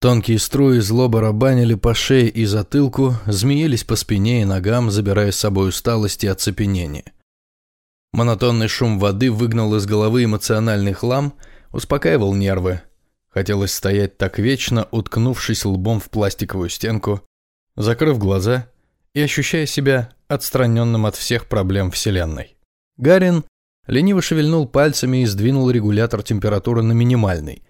Тонкие струи зло барабанили по шее и затылку, змеились по спине и ногам, забирая с собой усталость и оцепенение. Монотонный шум воды выгнал из головы эмоциональный хлам, успокаивал нервы. Хотелось стоять так вечно, уткнувшись лбом в пластиковую стенку, закрыв глаза и ощущая себя отстраненным от всех проблем Вселенной. Гарин лениво шевельнул пальцами и сдвинул регулятор температуры на минимальный –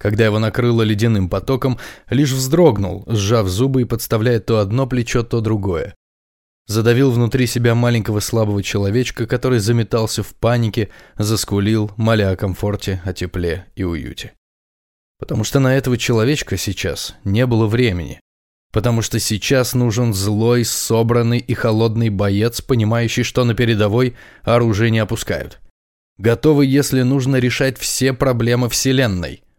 когда его накрыло ледяным потоком, лишь вздрогнул, сжав зубы и подставляя то одно плечо, то другое. Задавил внутри себя маленького слабого человечка, который заметался в панике, заскулил, моля о комфорте, о тепле и уюте. Потому что на этого человечка сейчас не было времени. Потому что сейчас нужен злой, собранный и холодный боец, понимающий, что на передовой оружие не опускают. Готовый, если нужно, решать все проблемы Вселенной –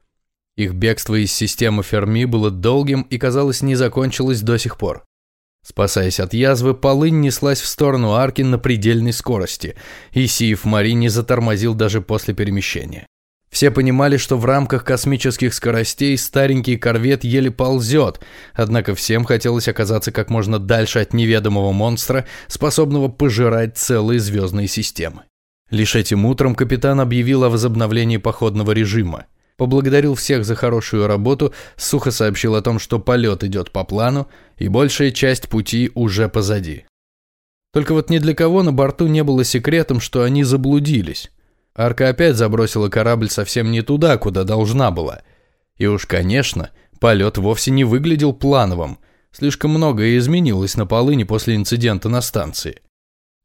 их бегство из системы Ферми было долгим и, казалось, не закончилось до сих пор. Спасаясь от язвы, полынь неслась в сторону арки на предельной скорости, и Сиев Мари не затормозил даже после перемещения. Все понимали, что в рамках космических скоростей старенький корвет еле ползет, однако всем хотелось оказаться как можно дальше от неведомого монстра, способного пожирать целые звездные системы. Лишь этим утром капитан объявил о возобновлении походного режима поблагодарил всех за хорошую работу, сухо сообщил о том, что полет идет по плану, и большая часть пути уже позади. Только вот ни для кого на борту не было секретом, что они заблудились. Арка опять забросила корабль совсем не туда, куда должна была. И уж, конечно, полет вовсе не выглядел плановым. Слишком многое изменилось на полыни после инцидента на станции.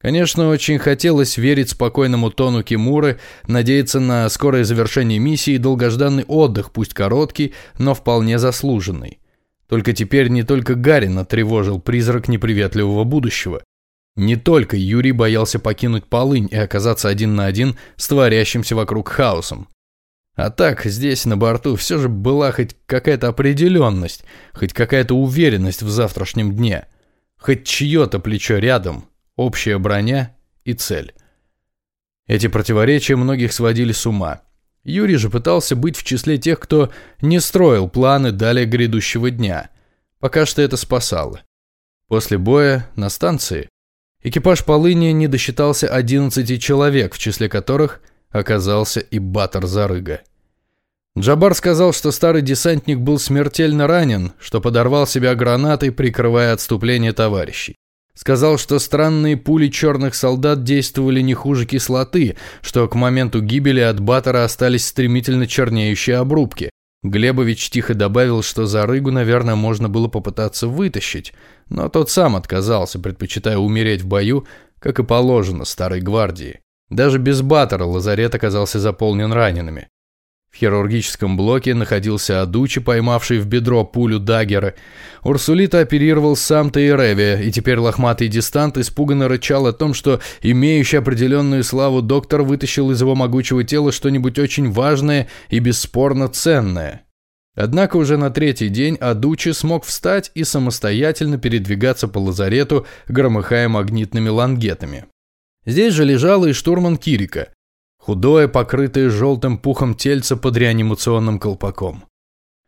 Конечно, очень хотелось верить спокойному тону Кимуры, надеяться на скорое завершение миссии и долгожданный отдых, пусть короткий, но вполне заслуженный. Только теперь не только Гарина тревожил призрак неприветливого будущего. Не только Юрий боялся покинуть полынь и оказаться один на один с творящимся вокруг хаосом. А так, здесь, на борту, все же была хоть какая-то определенность, хоть какая-то уверенность в завтрашнем дне, хоть чье-то плечо рядом – общая броня и цель. Эти противоречия многих сводили с ума. Юрий же пытался быть в числе тех, кто не строил планы далее грядущего дня. Пока что это спасало. После боя на станции экипаж полыни не досчитался 11 человек, в числе которых оказался и Батор Зарыга. Джабар сказал, что старый десантник был смертельно ранен, что подорвал себя гранатой, прикрывая отступление товарищей. Сказал, что странные пули черных солдат действовали не хуже кислоты, что к моменту гибели от Баттера остались стремительно чернеющие обрубки. Глебович тихо добавил, что за рыгу, наверное, можно было попытаться вытащить, но тот сам отказался, предпочитая умереть в бою, как и положено старой гвардии. Даже без Баттера лазарет оказался заполнен ранеными. В хирургическом блоке находился Адучи, поймавший в бедро пулю Даггера. Урсулита оперировал сам Тейревия, и теперь лохматый дистант испуганно рычал о том, что имеющий определенную славу доктор вытащил из его могучего тела что-нибудь очень важное и бесспорно ценное. Однако уже на третий день Адучи смог встать и самостоятельно передвигаться по лазарету, громыхая магнитными лангетами. Здесь же лежал и штурман Кирика, Худое, покрытое желтым пухом тельце под реанимационным колпаком.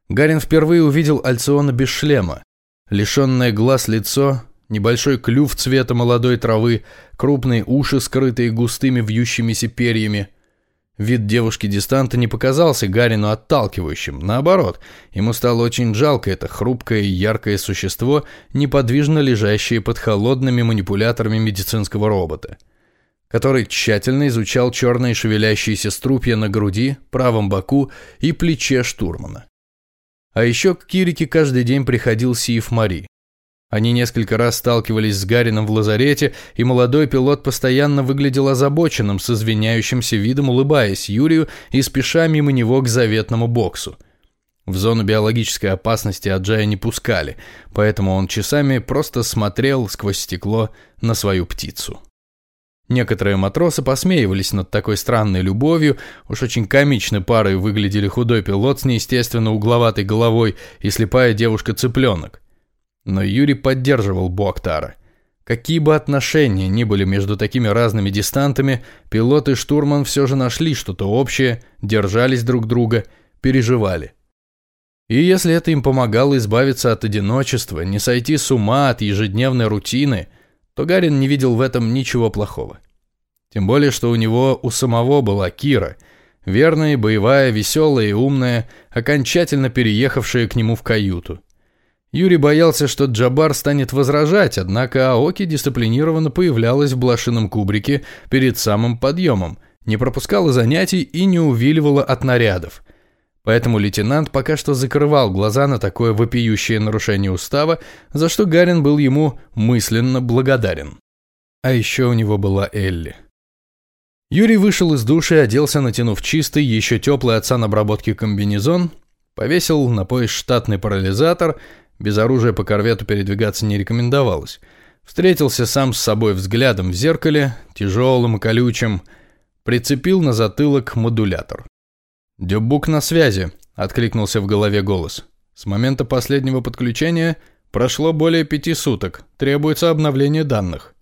Гарин впервые увидел Альциона без шлема. Лишенное глаз лицо, небольшой клюв цвета молодой травы, крупные уши, скрытые густыми вьющимися перьями. Вид девушки-дистанта не показался Гарину отталкивающим. Наоборот, ему стало очень жалко это хрупкое и яркое существо, неподвижно лежащее под холодными манипуляторами медицинского робота который тщательно изучал черные шевелящиеся струпья на груди, правом боку и плече штурмана. А еще к Кирике каждый день приходил Сиев Мари. Они несколько раз сталкивались с Гарином в лазарете, и молодой пилот постоянно выглядел озабоченным, с извиняющимся видом улыбаясь Юрию и спеша мимо него к заветному боксу. В зону биологической опасности Аджая не пускали, поэтому он часами просто смотрел сквозь стекло на свою птицу. Некоторые матросы посмеивались над такой странной любовью, уж очень комичной парой выглядели худой пилот с неестественно угловатой головой и слепая девушка-цыпленок. Но Юрий поддерживал Буактара. Какие бы отношения ни были между такими разными дистантами, пилот и штурман все же нашли что-то общее, держались друг друга, переживали. И если это им помогало избавиться от одиночества, не сойти с ума от ежедневной рутины, то Гарин не видел в этом ничего плохого. Тем более, что у него у самого была Кира, верная, боевая, веселая и умная, окончательно переехавшая к нему в каюту. Юрий боялся, что Джабар станет возражать, однако Аоки дисциплинированно появлялась в блошином кубрике перед самым подъемом, не пропускала занятий и не увиливала от нарядов – Поэтому лейтенант пока что закрывал глаза на такое вопиющее нарушение устава, за что Гарин был ему мысленно благодарен. А еще у него была Элли. Юрий вышел из души, оделся, натянув чистый, еще теплый от санобработки комбинезон, повесил на пояс штатный парализатор, без оружия по корвету передвигаться не рекомендовалось, встретился сам с собой взглядом в зеркале, тяжелым и колючим, прицепил на затылок модулятор. «Дюбук на связи», — откликнулся в голове голос. «С момента последнего подключения прошло более пяти суток. Требуется обновление данных».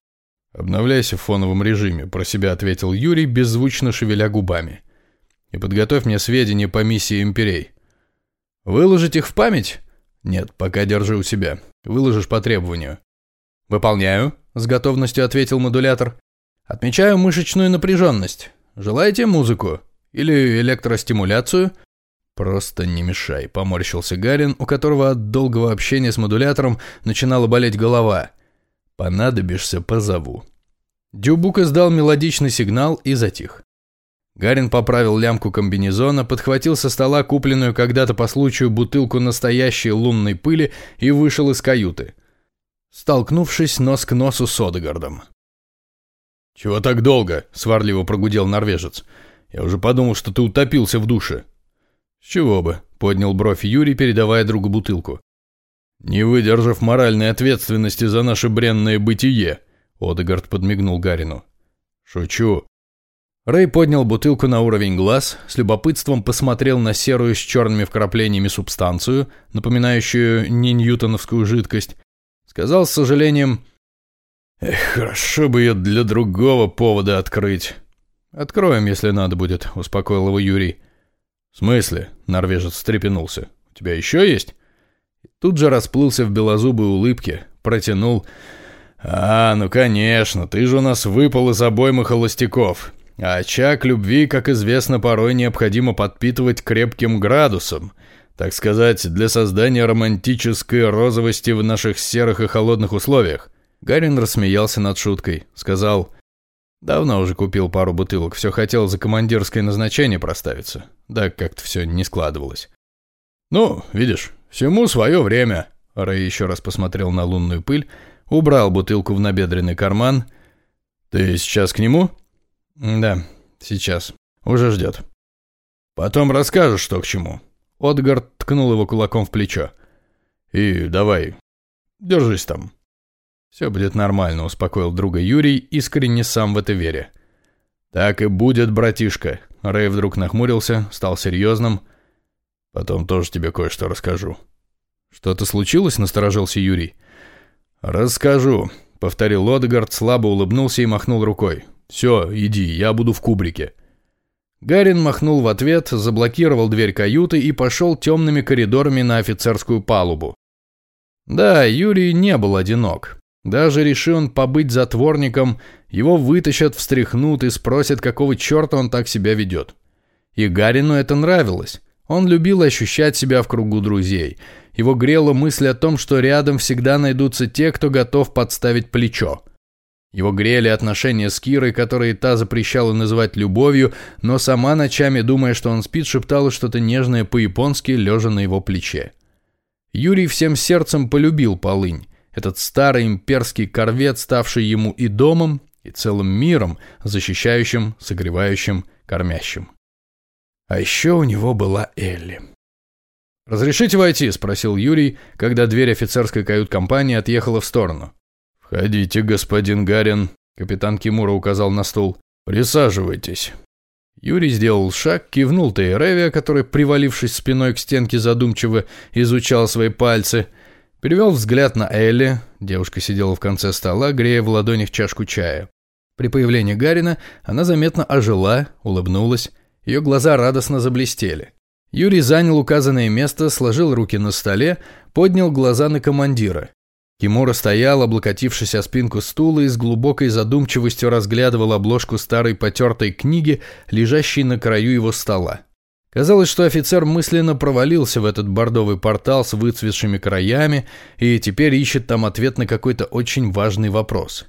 «Обновляйся в фоновом режиме», — про себя ответил Юрий, беззвучно шевеля губами. «И подготовь мне сведения по миссии имперей». «Выложить их в память?» «Нет, пока держи у себя. Выложишь по требованию». «Выполняю», — с готовностью ответил модулятор. «Отмечаю мышечную напряженность. Желаете музыку?» Или электростимуляцию?» «Просто не мешай», — поморщился Гарин, у которого от долгого общения с модулятором начинала болеть голова. «Понадобишься, позову». Дюбук издал мелодичный сигнал и затих. Гарин поправил лямку комбинезона, подхватил со стола купленную когда-то по случаю бутылку настоящей лунной пыли и вышел из каюты, столкнувшись нос к носу с Одегардом. «Чего так долго?» — сварливо прогудел норвежец. Я уже подумал, что ты утопился в душе». «С чего бы?» — поднял бровь Юрий, передавая другу бутылку. «Не выдержав моральной ответственности за наше бренное бытие», — Одегард подмигнул Гарину. «Шучу». Рэй поднял бутылку на уровень глаз, с любопытством посмотрел на серую с черными вкраплениями субстанцию, напоминающую не ньютоновскую жидкость, сказал с сожалением «Эх, хорошо бы ее для другого повода открыть». «Откроем, если надо будет», — успокоил его Юрий. «В смысле?» — норвежец встрепенулся. «У тебя еще есть?» Тут же расплылся в белозубой улыбке, протянул. «А, ну конечно, ты же у нас выпал из обоймы холостяков. А очаг любви, как известно, порой необходимо подпитывать крепким градусом, так сказать, для создания романтической розовости в наших серых и холодных условиях». Гарин рассмеялся над шуткой, сказал... Давно уже купил пару бутылок, все хотел за командирское назначение проставиться. Да как-то все не складывалось. Ну, видишь, всему свое время. Рэй еще раз посмотрел на лунную пыль, убрал бутылку в набедренный карман. Ты сейчас к нему? Да, сейчас. Уже ждет. Потом расскажешь, что к чему. Отгард ткнул его кулаком в плечо. И давай, держись там. «Все будет нормально», — успокоил друга Юрий, искренне сам в это веря. «Так и будет, братишка». Рэй вдруг нахмурился, стал серьезным. «Потом тоже тебе кое-что расскажу». «Что-то случилось?» — насторожился Юрий. «Расскажу», — повторил Лодегард, слабо улыбнулся и махнул рукой. «Все, иди, я буду в кубрике». Гарин махнул в ответ, заблокировал дверь каюты и пошел темными коридорами на офицерскую палубу. Да, Юрий не был одинок. Даже реши он побыть затворником, его вытащат, встряхнут и спросят, какого черта он так себя ведет. И Гарину это нравилось. Он любил ощущать себя в кругу друзей. Его грела мысль о том, что рядом всегда найдутся те, кто готов подставить плечо. Его грели отношения с Кирой, которые та запрещала называть любовью, но сама ночами, думая, что он спит, шептала что-то нежное по-японски, лежа на его плече. Юрий всем сердцем полюбил полынь. Этот старый имперский корвет, ставший ему и домом, и целым миром, защищающим, согревающим, кормящим. А еще у него была Элли. «Разрешите войти?» – спросил Юрий, когда дверь офицерской кают-компании отъехала в сторону. «Входите, господин Гарин», – капитан Кимура указал на стул. «Присаживайтесь». Юрий сделал шаг, кивнул Тейревия, который, привалившись спиной к стенке задумчиво, изучал свои пальцы – Перевел взгляд на Элли. Девушка сидела в конце стола, грея в ладонях чашку чая. При появлении Гарина она заметно ожила, улыбнулась. Ее глаза радостно заблестели. Юрий занял указанное место, сложил руки на столе, поднял глаза на командира. Кимура стоял, облокотившись о спинку стула и с глубокой задумчивостью разглядывал обложку старой потертой книги, лежащей на краю его стола. Казалось, что офицер мысленно провалился в этот бордовый портал с выцветшими краями и теперь ищет там ответ на какой-то очень важный вопрос.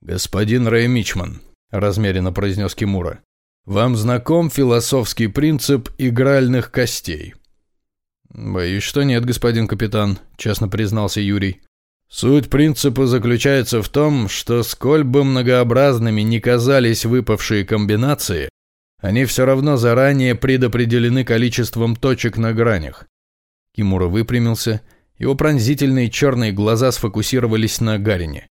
«Господин Рэй Мичман», – размеренно произнес Кимура, – «вам знаком философский принцип игральных костей?» «Боюсь, что нет, господин капитан», – честно признался Юрий. Суть принципа заключается в том, что сколь бы многообразными ни казались выпавшие комбинации, они все равно заранее предопределены количеством точек на гранях. Кимура выпрямился, его пронзительные черные глаза сфокусировались на Гарине.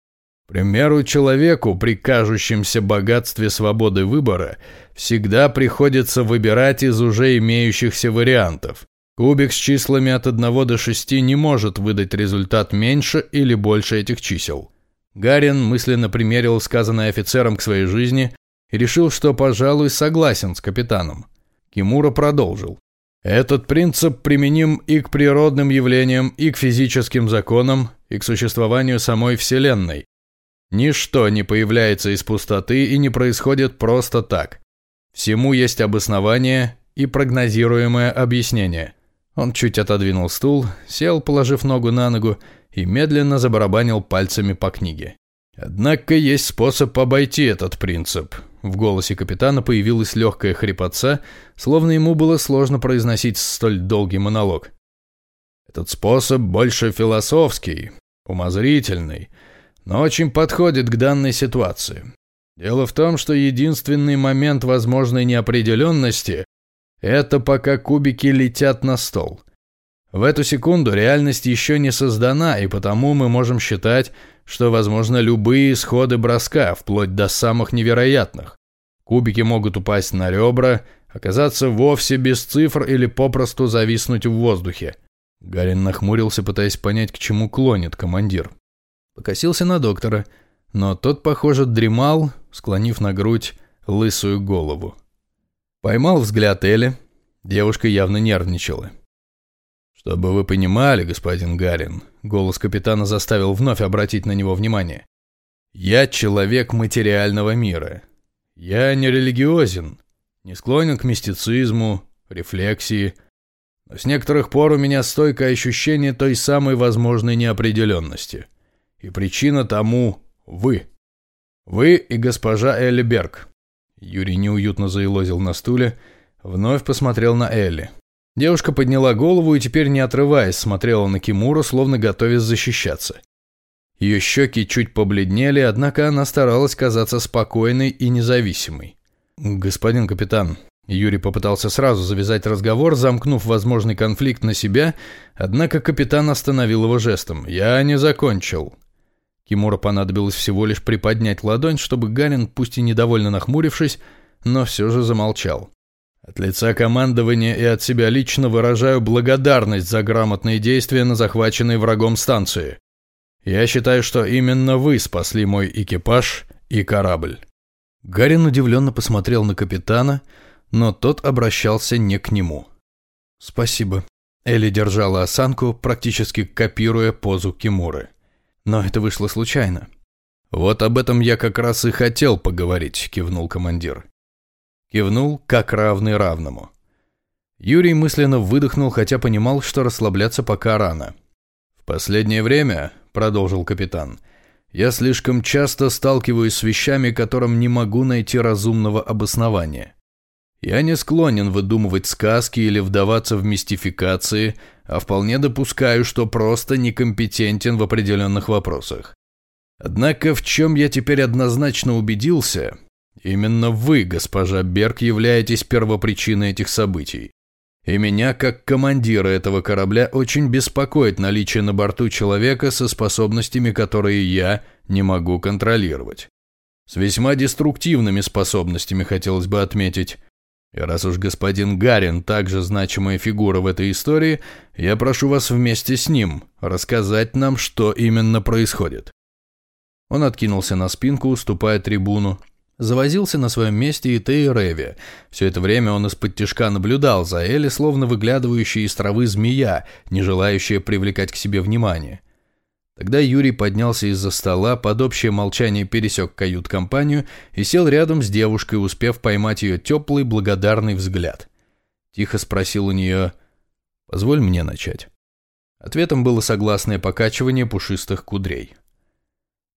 К примеру, человеку, при кажущемся богатстве свободы выбора, всегда приходится выбирать из уже имеющихся вариантов. Кубик с числами от 1 до 6 не может выдать результат меньше или больше этих чисел. Гарин мысленно примерил сказанное офицером к своей жизни и решил, что, пожалуй, согласен с капитаном. Кимура продолжил. Этот принцип применим и к природным явлениям, и к физическим законам, и к существованию самой Вселенной. Ничто не появляется из пустоты и не происходит просто так. Всему есть обоснование и прогнозируемое объяснение. Он чуть отодвинул стул, сел, положив ногу на ногу, и медленно забарабанил пальцами по книге. Однако есть способ обойти этот принцип. В голосе капитана появилась легкая хрипотца, словно ему было сложно произносить столь долгий монолог. Этот способ больше философский, умозрительный, но очень подходит к данной ситуации. Дело в том, что единственный момент возможной неопределенности – это пока кубики летят на стол. В эту секунду реальность еще не создана, и потому мы можем считать, что возможно любые исходы броска, вплоть до самых невероятных. Кубики могут упасть на ребра, оказаться вовсе без цифр или попросту зависнуть в воздухе. Гарин нахмурился, пытаясь понять, к чему клонит командир. Покосился на доктора, но тот, похоже, дремал, склонив на грудь лысую голову. Поймал взгляд Элли. Девушка явно нервничала. «Чтобы вы понимали, господин Гарин», — голос капитана заставил вновь обратить на него внимание. «Я человек материального мира. Я не религиозен, не склонен к мистицизму, рефлексии, но с некоторых пор у меня стойкое ощущение той самой возможной неопределенности. И причина тому — вы. Вы и госпожа Элли Берг». Юрий неуютно заилозил на стуле, вновь посмотрел на Элли. Девушка подняла голову и теперь, не отрываясь, смотрела на Кимуру, словно готовясь защищаться. Ее щеки чуть побледнели, однако она старалась казаться спокойной и независимой. «Господин капитан», Юрий попытался сразу завязать разговор, замкнув возможный конфликт на себя, однако капитан остановил его жестом. «Я не закончил». Кимура понадобилось всего лишь приподнять ладонь, чтобы Гарин, пусть и недовольно нахмурившись, но все же замолчал. От лица командования и от себя лично выражаю благодарность за грамотные действия на захваченной врагом станции. Я считаю, что именно вы спасли мой экипаж и корабль». Гарин удивленно посмотрел на капитана, но тот обращался не к нему. «Спасибо». Элли держала осанку, практически копируя позу Кимуры. Но это вышло случайно. «Вот об этом я как раз и хотел поговорить», — кивнул командир. Кивнул, как равный равному. Юрий мысленно выдохнул, хотя понимал, что расслабляться пока рано. «В последнее время», — продолжил капитан, — «я слишком часто сталкиваюсь с вещами, которым не могу найти разумного обоснования. Я не склонен выдумывать сказки или вдаваться в мистификации, а вполне допускаю, что просто некомпетентен в определенных вопросах. Однако в чем я теперь однозначно убедился, Именно вы, госпожа Берг, являетесь первопричиной этих событий. И меня, как командира этого корабля, очень беспокоит наличие на борту человека со способностями, которые я не могу контролировать. С весьма деструктивными способностями, хотелось бы отметить. И раз уж господин Гарин также значимая фигура в этой истории, я прошу вас вместе с ним рассказать нам, что именно происходит. Он откинулся на спинку, уступая трибуну, Завозился на своем месте и Тей Реви. Все это время он из-под тишка наблюдал за Элли, словно выглядывающая из травы змея, не желающая привлекать к себе внимание. Тогда Юрий поднялся из-за стола, под общее молчание пересек кают-компанию и сел рядом с девушкой, успев поймать ее теплый, благодарный взгляд. Тихо спросил у нее «Позволь мне начать». Ответом было согласное покачивание пушистых кудрей.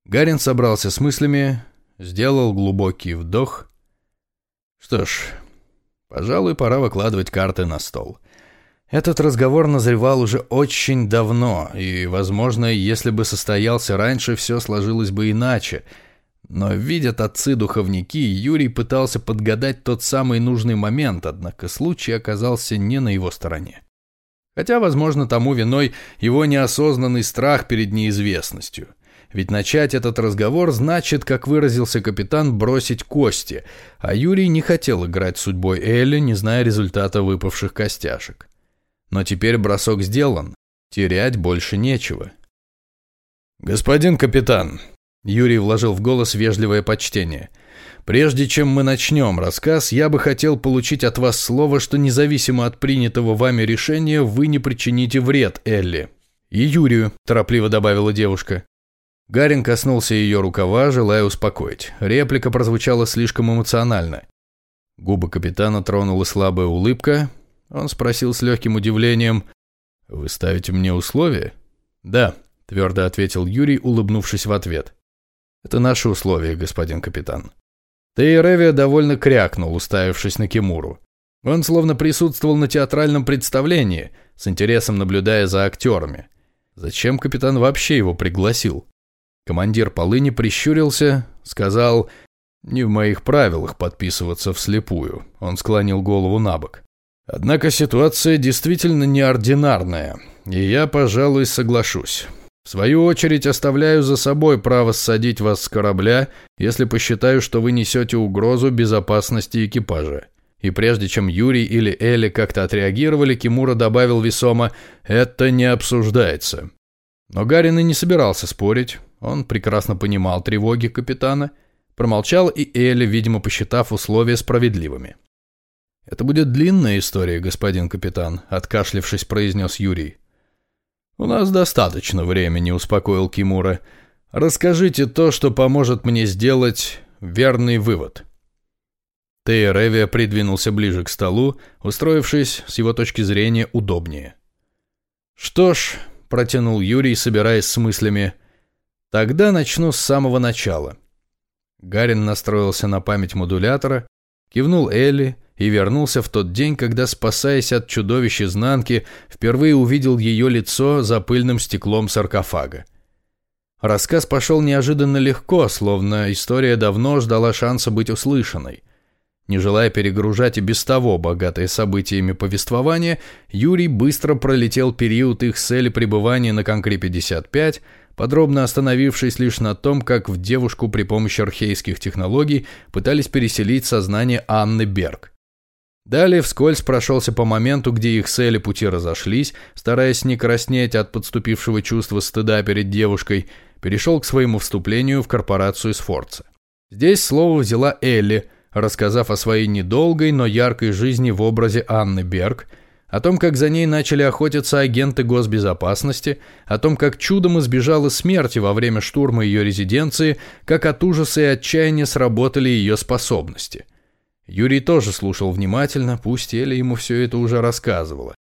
Гарин собрался с мыслями, сделал глубокий вдох. Что ж, пожалуй, пора выкладывать карты на стол. Этот разговор назревал уже очень давно, и, возможно, если бы состоялся раньше, все сложилось бы иначе. Но, видят отцы-духовники, Юрий пытался подгадать тот самый нужный момент, однако случай оказался не на его стороне. Хотя, возможно, тому виной его неосознанный страх перед неизвестностью – ведь начать этот разговор значит, как выразился капитан, бросить кости, а Юрий не хотел играть судьбой Элли, не зная результата выпавших костяшек. Но теперь бросок сделан, терять больше нечего. «Господин капитан», — Юрий вложил в голос вежливое почтение, — «прежде чем мы начнем рассказ, я бы хотел получить от вас слово, что независимо от принятого вами решения вы не причините вред Элли». «И Юрию», — торопливо добавила девушка. Гарин коснулся ее рукава, желая успокоить. Реплика прозвучала слишком эмоционально. Губы капитана тронула слабая улыбка. Он спросил с легким удивлением, «Вы ставите мне условия?» «Да», — твердо ответил Юрий, улыбнувшись в ответ. «Это наши условия, господин капитан». Тейревия довольно крякнул, уставившись на Кимуру. Он словно присутствовал на театральном представлении, с интересом наблюдая за актерами. Зачем капитан вообще его пригласил? Командир полыни прищурился, сказал, «Не в моих правилах подписываться вслепую». Он склонил голову на бок. «Однако ситуация действительно неординарная, и я, пожалуй, соглашусь. В свою очередь оставляю за собой право ссадить вас с корабля, если посчитаю, что вы несете угрозу безопасности экипажа». И прежде чем Юрий или Элли как-то отреагировали, Кимура добавил весомо «Это не обсуждается». Но Гарин и не собирался спорить. Он прекрасно понимал тревоги капитана, промолчал и Элли, видимо, посчитав условия справедливыми. «Это будет длинная история, господин капитан», — откашлившись, произнес Юрий. «У нас достаточно времени», — успокоил Кимура. «Расскажите то, что поможет мне сделать верный вывод». Тея придвинулся ближе к столу, устроившись, с его точки зрения, удобнее. «Что ж», — протянул Юрий, собираясь с мыслями, Тогда начну с самого начала. Гарин настроился на память модулятора, кивнул Элли и вернулся в тот день, когда, спасаясь от чудовищ изнанки, впервые увидел ее лицо за пыльным стеклом саркофага. Рассказ пошел неожиданно легко, словно история давно ждала шанса быть услышанной. Не желая перегружать и без того богатые событиями повествования, Юрий быстро пролетел период их цели пребывания на Конкре-55, подробно остановившись лишь на том, как в девушку при помощи архейских технологий пытались переселить сознание Анны Берг. Далее вскользь прошелся по моменту, где их цели пути разошлись, стараясь не краснеть от подступившего чувства стыда перед девушкой, перешел к своему вступлению в корпорацию Сфорца. Здесь слово взяла Элли, рассказав о своей недолгой, но яркой жизни в образе Анны Берг – о том, как за ней начали охотиться агенты госбезопасности, о том, как чудом избежала смерти во время штурма ее резиденции, как от ужаса и отчаяния сработали ее способности. Юрий тоже слушал внимательно, пусть Эля ему все это уже рассказывала.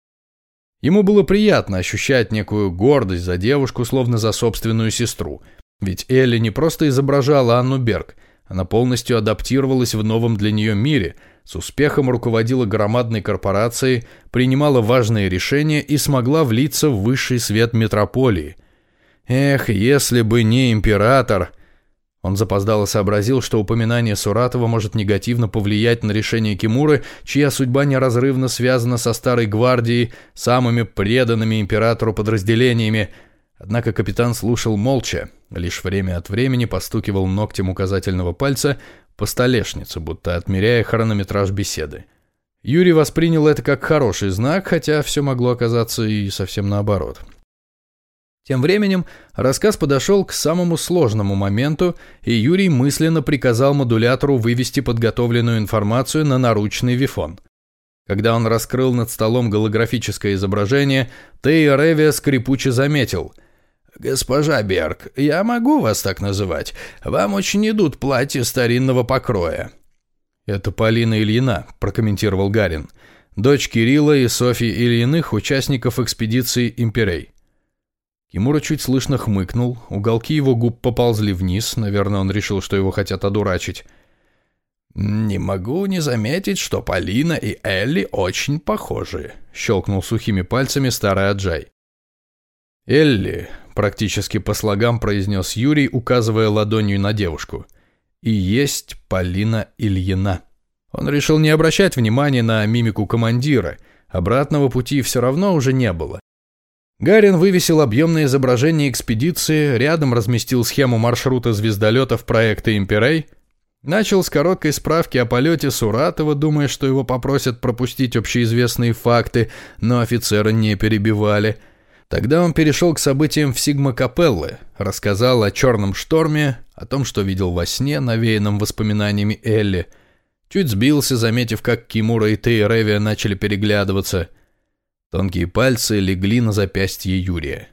Ему было приятно ощущать некую гордость за девушку, словно за собственную сестру. Ведь Элли не просто изображала Анну Берг, она полностью адаптировалась в новом для нее мире – с успехом руководила громадной корпорацией, принимала важные решения и смогла влиться в высший свет метрополии. Эх, если бы не император... Он запоздало сообразил, что упоминание Суратова может негативно повлиять на решение Кимуры, чья судьба неразрывно связана со Старой Гвардией, самыми преданными императору подразделениями. Однако капитан слушал молча, лишь время от времени постукивал ногтем указательного пальца по столешнице, будто отмеряя хронометраж беседы. Юрий воспринял это как хороший знак, хотя все могло оказаться и совсем наоборот. Тем временем рассказ подошел к самому сложному моменту, и Юрий мысленно приказал модулятору вывести подготовленную информацию на наручный вифон. Когда он раскрыл над столом голографическое изображение, Тея Ревия скрипуче заметил. «Госпожа Берг, я могу вас так называть? Вам очень идут платья старинного покроя». «Это Полина Ильина», – прокомментировал Гарин. «Дочь Кирилла и Софьи Ильиных, участников экспедиции «Имперей». Кимура чуть слышно хмыкнул, уголки его губ поползли вниз, наверное, он решил, что его хотят одурачить. «Не могу не заметить, что Полина и Элли очень похожи», — щелкнул сухими пальцами старый Аджай. «Элли», — практически по слогам произнес Юрий, указывая ладонью на девушку, — «и есть Полина Ильина». Он решил не обращать внимания на мимику командира, обратного пути все равно уже не было. Гарин вывесил объемное изображение экспедиции, рядом разместил схему маршрута звездолетов проекта «Имперей», начал с короткой справки о полете Суратова, думая, что его попросят пропустить общеизвестные факты, но офицера не перебивали. Тогда он перешел к событиям в Сигма-Капеллы, рассказал о черном шторме, о том, что видел во сне, навеянном воспоминаниями Элли. Чуть сбился, заметив, как Кимура и Тей Ревия начали переглядываться – Тонкие пальцы легли на запястье Юрия.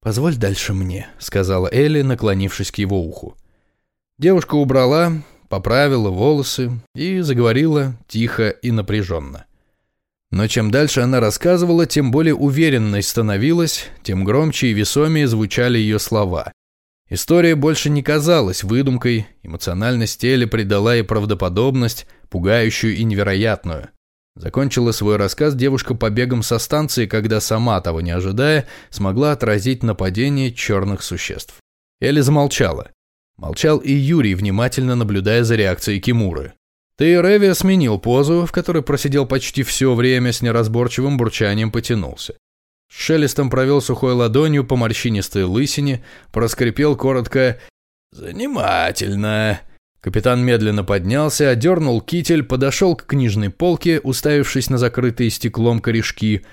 «Позволь дальше мне», — сказала Элли, наклонившись к его уху. Девушка убрала, поправила волосы и заговорила тихо и напряженно. Но чем дальше она рассказывала, тем более уверенной становилась, тем громче и весомее звучали ее слова. История больше не казалась выдумкой, эмоциональность Элли придала ей правдоподобность, пугающую и невероятную. Закончила свой рассказ девушка побегом со станции, когда сама, того не ожидая, смогла отразить нападение черных существ. Элли замолчала. Молчал и Юрий, внимательно наблюдая за реакцией Кимуры. Тейревия сменил позу, в которой просидел почти все время, с неразборчивым бурчанием потянулся. Шелестом провел сухой ладонью по морщинистой лысине, проскрипел коротко «Занимательно». Капитан медленно поднялся, одернул китель, подошел к книжной полке, уставившись на закрытые стеклом корешки,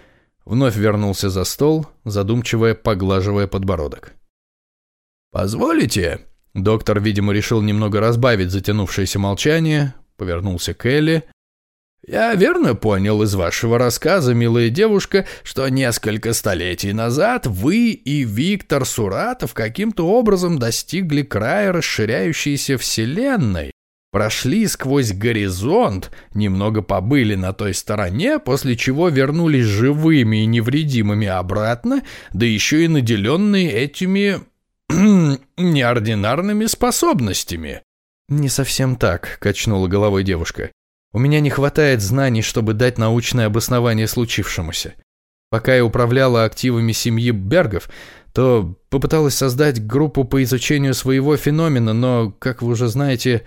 вновь вернулся за стол, задумчиво поглаживая подбородок. «Позволите?» Доктор, видимо, решил немного разбавить затянувшееся молчание, повернулся к «Я верно понял из вашего рассказа, милая девушка, что несколько столетий назад вы и Виктор Суратов каким-то образом достигли края расширяющейся Вселенной, прошли сквозь горизонт, немного побыли на той стороне, после чего вернулись живыми и невредимыми обратно, да еще и наделенные этими неординарными способностями». «Не совсем так», — качнула головой девушка. У меня не хватает знаний, чтобы дать научное обоснование случившемуся. Пока я управляла активами семьи Бергов, то попыталась создать группу по изучению своего феномена, но, как вы уже знаете,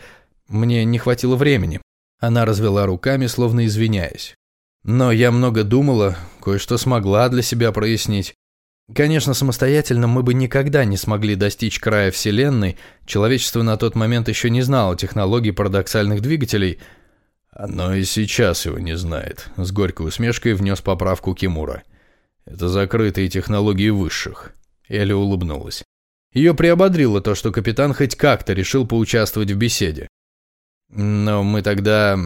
мне не хватило времени. Она развела руками, словно извиняясь. Но я много думала, кое-что смогла для себя прояснить. Конечно, самостоятельно мы бы никогда не смогли достичь края Вселенной, человечество на тот момент еще не знало технологий парадоксальных двигателей – «Оно и сейчас его не знает», — с горькой усмешкой внес поправку Кимура. «Это закрытые технологии высших». Элли улыбнулась. Ее приободрило то, что капитан хоть как-то решил поучаствовать в беседе. «Но мы тогда...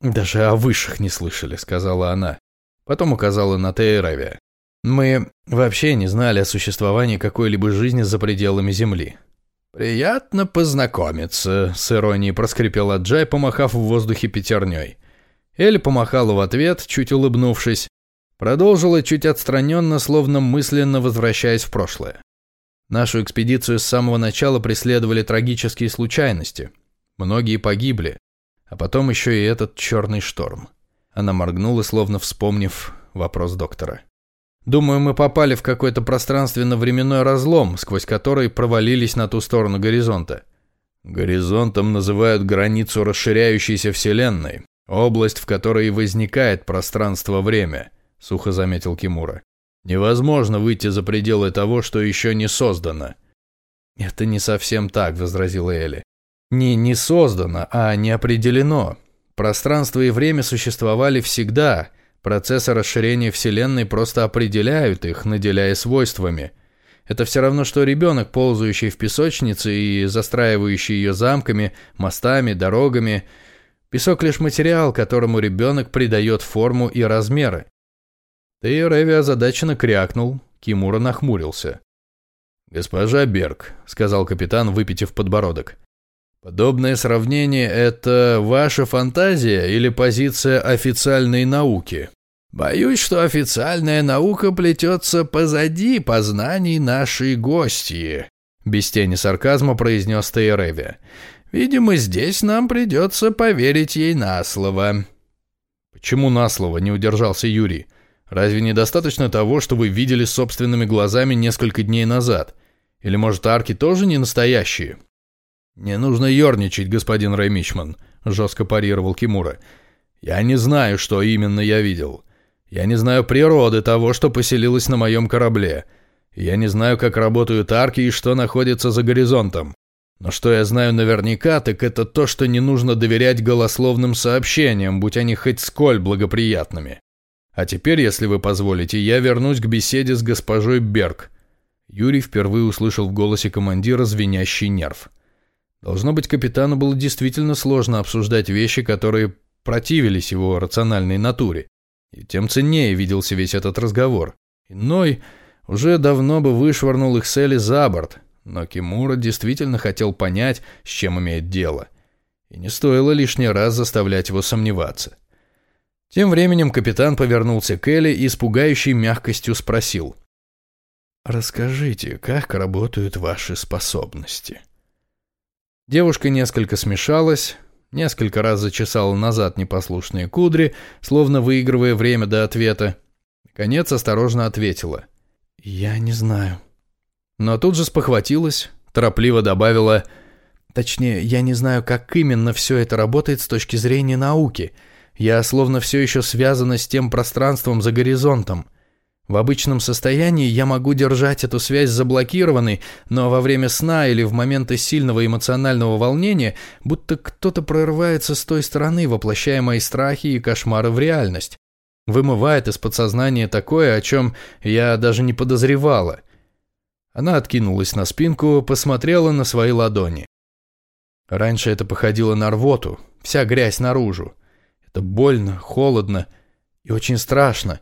даже о высших не слышали», — сказала она. Потом указала на Тейравия. «Мы вообще не знали о существовании какой-либо жизни за пределами Земли. «Приятно познакомиться», — с иронией проскрипел Джай, помахав в воздухе пятерней. Эль помахала в ответ, чуть улыбнувшись. Продолжила чуть отстраненно, словно мысленно возвращаясь в прошлое. Нашу экспедицию с самого начала преследовали трагические случайности. Многие погибли. А потом еще и этот черный шторм. Она моргнула, словно вспомнив вопрос доктора. Думаю, мы попали в какой-то пространственно-временной разлом, сквозь который провалились на ту сторону горизонта. Горизонтом называют границу расширяющейся Вселенной, область, в которой возникает пространство-время, сухо заметил Кимура. Невозможно выйти за пределы того, что еще не создано. Это не совсем так, возразила Элли. Не не создано, а не определено. Пространство и время существовали всегда – Процессы расширения Вселенной просто определяют их, наделяя свойствами. Это все равно, что ребенок, ползающий в песочнице и застраивающий ее замками, мостами, дорогами. Песок лишь материал, которому ребенок придает форму и размеры. Тейреви озадаченно крякнул, Кимура нахмурился. «Госпожа Берг», — сказал капитан, выпитив подбородок. «Подобное сравнение — это ваша фантазия или позиция официальной науки?» «Боюсь, что официальная наука плетется позади познаний нашей гости», — без тени сарказма произнес Тейреви. «Видимо, здесь нам придется поверить ей на слово». «Почему на слово?» — не удержался Юрий. «Разве недостаточно того, что вы видели собственными глазами несколько дней назад? Или, может, арки тоже не настоящие?» «Не нужно ерничать, господин Раймичман», — жестко парировал Кимура. «Я не знаю, что именно я видел». Я не знаю природы того, что поселилось на моем корабле. Я не знаю, как работают арки и что находится за горизонтом. Но что я знаю наверняка, так это то, что не нужно доверять голословным сообщениям, будь они хоть сколь благоприятными. А теперь, если вы позволите, я вернусь к беседе с госпожой Берг. Юрий впервые услышал в голосе командира звенящий нерв. Должно быть, капитану было действительно сложно обсуждать вещи, которые противились его рациональной натуре. И тем ценнее виделся весь этот разговор. Иной уже давно бы вышвырнул их с Элли за борт, но Кимура действительно хотел понять, с чем имеет дело. И не стоило лишний раз заставлять его сомневаться. Тем временем капитан повернулся к Элли и с пугающей мягкостью спросил. «Расскажите, как работают ваши способности?» Девушка несколько смешалась, Несколько раз зачесала назад непослушные кудри, словно выигрывая время до ответа. Наконец осторожно ответила. «Я не знаю». Но тут же спохватилась, торопливо добавила... Точнее, я не знаю, как именно все это работает с точки зрения науки. Я словно все еще связана с тем пространством за горизонтом. В обычном состоянии я могу держать эту связь заблокированной, но во время сна или в моменты сильного эмоционального волнения, будто кто-то прорывается с той стороны, воплощая мои страхи и кошмары в реальность. Вымывает из подсознания такое, о чем я даже не подозревала. Она откинулась на спинку, посмотрела на свои ладони. Раньше это походило на рвоту, вся грязь наружу. Это больно, холодно и очень страшно.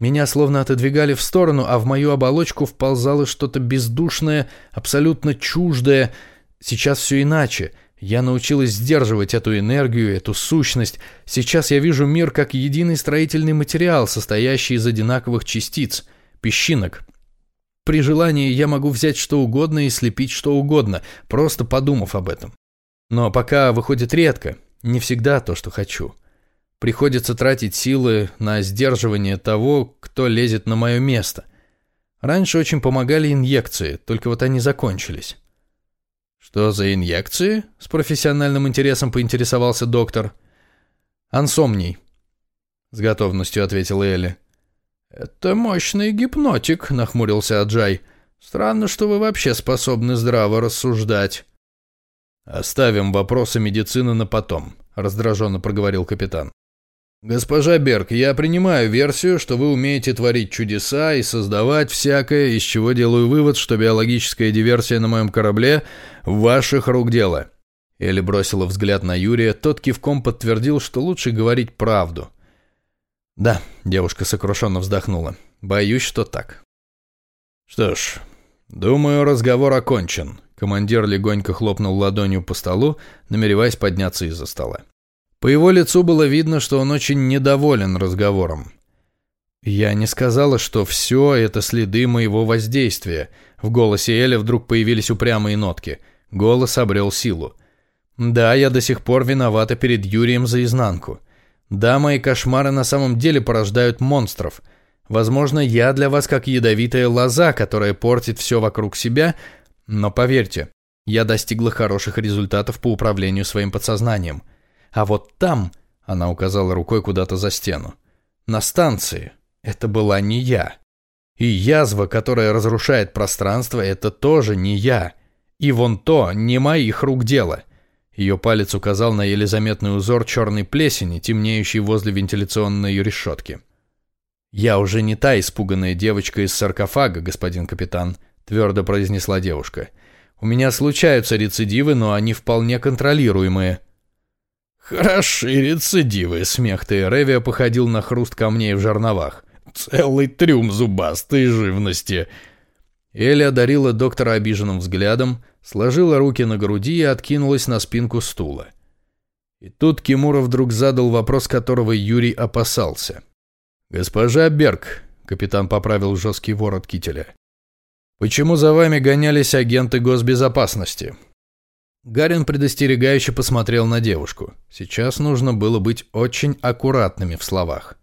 Меня словно отодвигали в сторону, а в мою оболочку вползало что-то бездушное, абсолютно чуждое. Сейчас все иначе. Я научилась сдерживать эту энергию, эту сущность. Сейчас я вижу мир как единый строительный материал, состоящий из одинаковых частиц, песчинок. При желании я могу взять что угодно и слепить что угодно, просто подумав об этом. Но пока выходит редко, не всегда то, что хочу. Приходится тратить силы на сдерживание того, кто лезет на мое место. Раньше очень помогали инъекции, только вот они закончились. «Что за инъекции?» – с профессиональным интересом поинтересовался доктор. «Ансомний», – с готовностью ответила Элли. «Это мощный гипнотик», – нахмурился Аджай. «Странно, что вы вообще способны здраво рассуждать». «Оставим вопросы медицины на потом», – раздраженно проговорил капитан. «Госпожа Берг, я принимаю версию, что вы умеете творить чудеса и создавать всякое, из чего делаю вывод, что биологическая диверсия на моем корабле – ваших рук дело». Элли бросила взгляд на Юрия, тот кивком подтвердил, что лучше говорить правду. «Да», – девушка сокрушенно вздохнула, – «боюсь, что так». «Что ж, думаю, разговор окончен», – командир легонько хлопнул ладонью по столу, намереваясь подняться из-за стола. По его лицу было видно, что он очень недоволен разговором. «Я не сказала, что все это следы моего воздействия». В голосе Эля вдруг появились упрямые нотки. Голос обрел силу. «Да, я до сих пор виновата перед Юрием за изнанку. Да, мои кошмары на самом деле порождают монстров. Возможно, я для вас как ядовитая лоза, которая портит все вокруг себя, но поверьте, я достигла хороших результатов по управлению своим подсознанием. А вот там, она указала рукой куда-то за стену, на станции, это была не я. И язва, которая разрушает пространство, это тоже не я. И вон то не моих рук дело. Ее палец указал на еле заметный узор черной плесени, темнеющей возле вентиляционной решетки. «Я уже не та испуганная девочка из саркофага, господин капитан», твердо произнесла девушка. «У меня случаются рецидивы, но они вполне контролируемые». «Хороши рецидивы», — смех Тейревия походил на хруст камней в жерновах. «Целый трюм зубастой живности». Элли одарила доктора обиженным взглядом, сложила руки на груди и откинулась на спинку стула. И тут Кимура вдруг задал вопрос, которого Юрий опасался. «Госпожа Берг», — капитан поправил жесткий ворот кителя, — «почему за вами гонялись агенты госбезопасности?» Гарин предостерегающе посмотрел на девушку. Сейчас нужно было быть очень аккуратными в словах.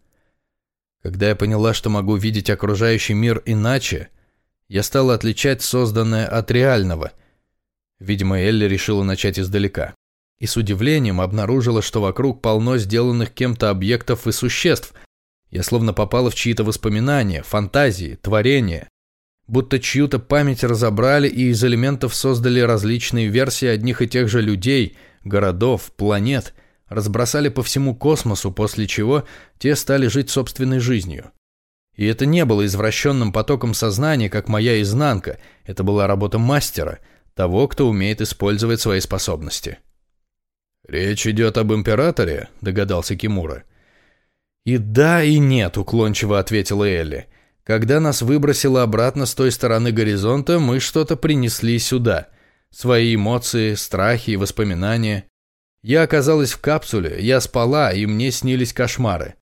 Когда я поняла, что могу видеть окружающий мир иначе, я стала отличать созданное от реального. Видимо, Элли решила начать издалека. И с удивлением обнаружила, что вокруг полно сделанных кем-то объектов и существ. Я словно попала в чьи-то воспоминания, фантазии, творения. Будто чью-то память разобрали и из элементов создали различные версии одних и тех же людей, городов, планет, разбросали по всему космосу, после чего те стали жить собственной жизнью. И это не было извращенным потоком сознания, как моя изнанка. Это была работа мастера, того, кто умеет использовать свои способности. «Речь идет об императоре?» – догадался Кимура. «И да, и нет», – уклончиво ответила Элли. «Когда нас выбросило обратно с той стороны горизонта, мы что-то принесли сюда. Свои эмоции, страхи и воспоминания. Я оказалась в капсуле, я спала, и мне снились кошмары.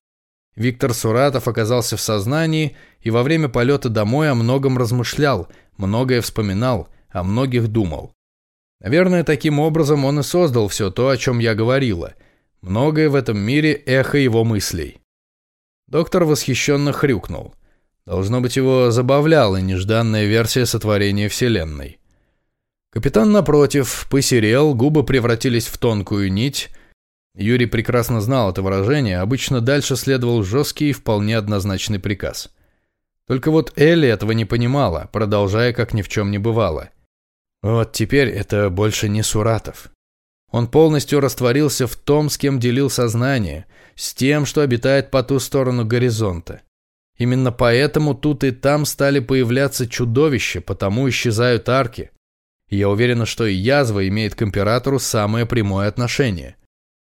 Виктор Суратов оказался в сознании и во время полета домой о многом размышлял, многое вспоминал, о многих думал. Наверное, таким образом он и создал все то, о чем я говорила. Многое в этом мире эхо его мыслей. Доктор восхищенно хрюкнул. Должно быть, его забавляла нежданная версия сотворения Вселенной. Капитан, напротив, посерел, губы превратились в тонкую нить, Юрий прекрасно знал это выражение, обычно дальше следовал жесткий и вполне однозначный приказ. Только вот Элли этого не понимала, продолжая, как ни в чем не бывало. Вот теперь это больше не Суратов. Он полностью растворился в том, с кем делил сознание, с тем, что обитает по ту сторону горизонта. Именно поэтому тут и там стали появляться чудовища, потому исчезают арки. Я уверена, что и язва имеет к императору самое прямое отношение –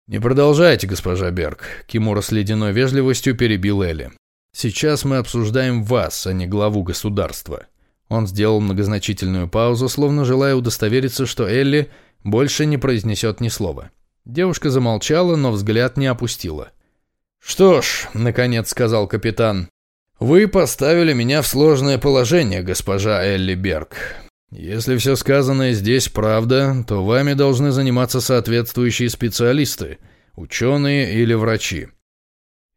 «Не продолжайте, госпожа Берг», — Кимура с ледяной вежливостью перебил Элли. «Сейчас мы обсуждаем вас, а не главу государства». Он сделал многозначительную паузу, словно желая удостовериться, что Элли больше не произнесет ни слова. Девушка замолчала, но взгляд не опустила. «Что ж», — наконец сказал капитан, — «вы поставили меня в сложное положение, госпожа Элли Берг. Если все сказанное здесь правда, то вами должны заниматься соответствующие специалисты, ученые или врачи.